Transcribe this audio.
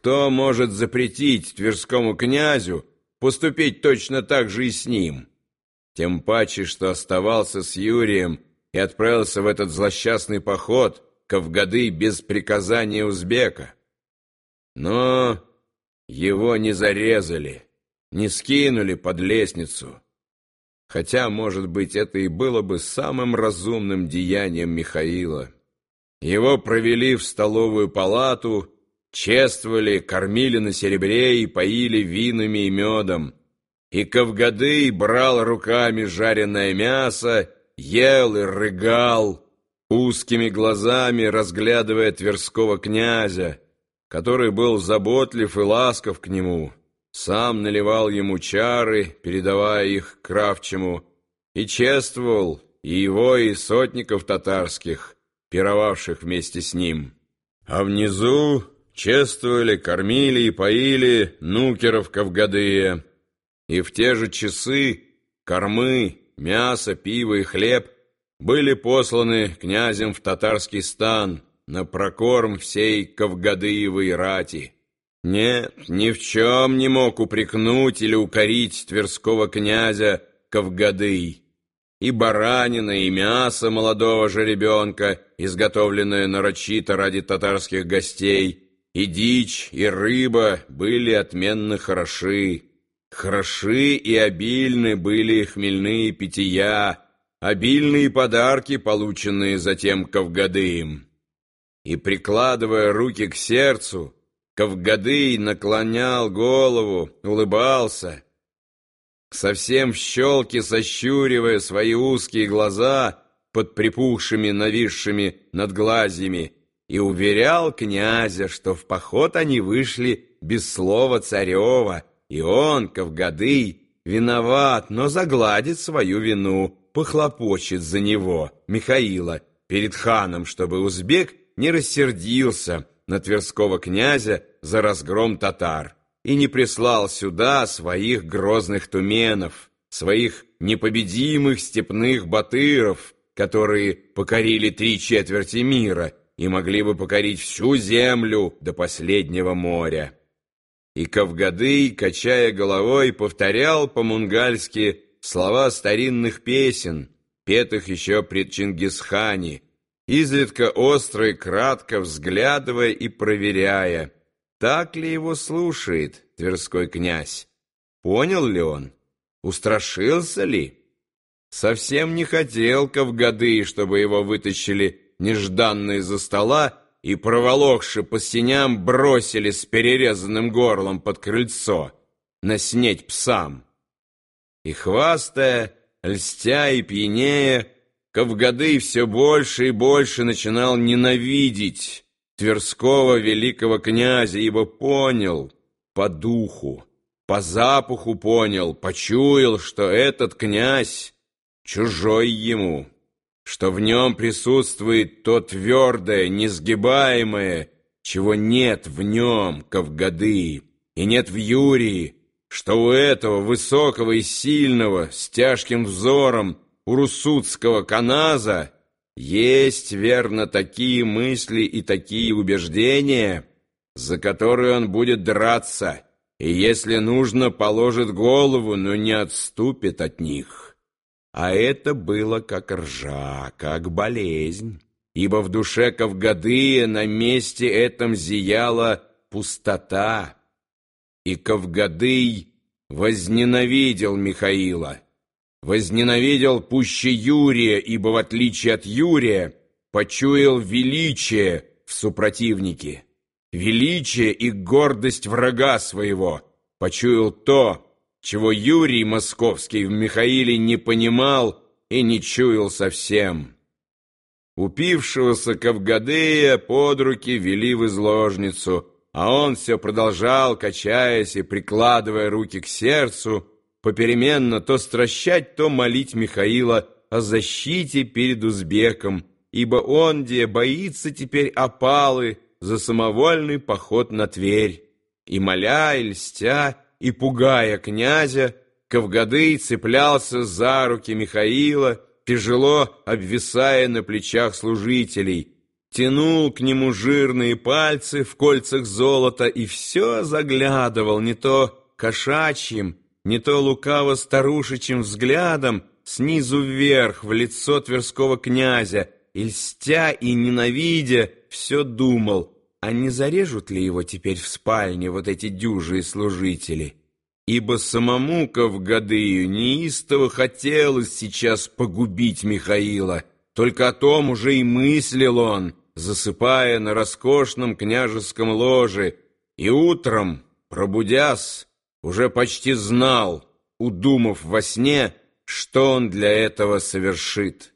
кто может запретить тверскому князю поступить точно так же и с ним? Тем паче, что оставался с Юрием и отправился в этот злосчастный поход Кавгады без приказания узбека. Но его не зарезали, не скинули под лестницу. Хотя, может быть, это и было бы самым разумным деянием Михаила. Его провели в столовую палату, чествовали, кормили на серебре и поили винами и медом. И Кавгадый брал руками жареное мясо, ел и рыгал, узкими глазами разглядывая Тверского князя, который был заботлив и ласков к нему, сам наливал ему чары, передавая их Кравчему, и чествовал и его, и сотников татарских, пировавших вместе с ним. А внизу чествовали, кормили и поили нукеров Кавгадыя, и в те же часы кормы, мясо, пиво и хлеб были посланы князем в татарский стан на прокорм всей Кавгадыевой рати. Нет, ни в чем не мог упрекнуть или укорить тверского князя Кавгадый. И баранина, и мясо молодого жеребенка, изготовленное нарочито ради татарских гостей, и дичь, и рыба были отменно хороши. Хороши и обильны были хмельные питья, обильные подарки, полученные затем Кавгадыем. И, прикладывая руки к сердцу, Кавгадый наклонял голову, улыбался, совсем в щелке сощуривая свои узкие глаза под припухшими, нависшими над глазьями, и уверял князя, что в поход они вышли без слова царева, и он, Кавгадый, виноват, но загладит свою вину, похлопочет за него, Михаила, перед ханом, чтобы узбек не рассердился на Тверского князя за разгром татар и не прислал сюда своих грозных туменов, своих непобедимых степных батыров, которые покорили три четверти мира и могли бы покорить всю землю до последнего моря. И Кавгадый, качая головой, повторял по-мунгальски слова старинных песен, петых еще пред Чингисхане, изредка остро и кратко взглядывая и проверяя, так ли его слушает Тверской князь. Понял ли он? Устрашился ли? Совсем не хотел Кавгады, чтобы его вытащили нежданно из-за стола и, проволокши по синям, бросили с перерезанным горлом под крыльцо, наснеть псам. И хвастая, льстя и пьянея, Кавгады все больше и больше начинал ненавидеть Тверского великого князя, ибо понял по духу, по запаху понял, почуял, что этот князь чужой ему что в нем присутствует то твердое, несгибаемое, чего нет в нем, Кавгады, и нет в Юрии, что у этого высокого и сильного, с тяжким взором, урусутского каназа есть, верно, такие мысли и такие убеждения, за которые он будет драться, и, если нужно, положит голову, но не отступит от них». А это было как ржа, как болезнь, ибо в душе Кавгадыя на месте этом зияла пустота. И Кавгадый возненавидел Михаила, возненавидел пуще Юрия, ибо в отличие от Юрия почуял величие в супротивнике, величие и гордость врага своего, почуял то, чего Юрий Московский в Михаиле не понимал и не чуял совсем. Упившегося Кавгадея под руки вели в изложницу, а он все продолжал, качаясь и прикладывая руки к сердцу, попеременно то стращать, то молить Михаила о защите перед узбеком, ибо он, где боится теперь опалы за самовольный поход на Тверь, и моля и льстя, и, пугая князя, Кавгадый цеплялся за руки Михаила, тяжело обвисая на плечах служителей, тянул к нему жирные пальцы в кольцах золота и все заглядывал не то кошачьим, не то лукаво-старушечьим взглядом снизу вверх в лицо Тверского князя, и льстя и ненавидя, все думал, а не зарежут ли его теперь в спальне вот эти дюжие служители? Ибо самому Кавгадыю неистово хотелось сейчас погубить Михаила, только о том уже и мыслил он, засыпая на роскошном княжеском ложе, и утром, пробудясь, уже почти знал, удумав во сне, что он для этого совершит.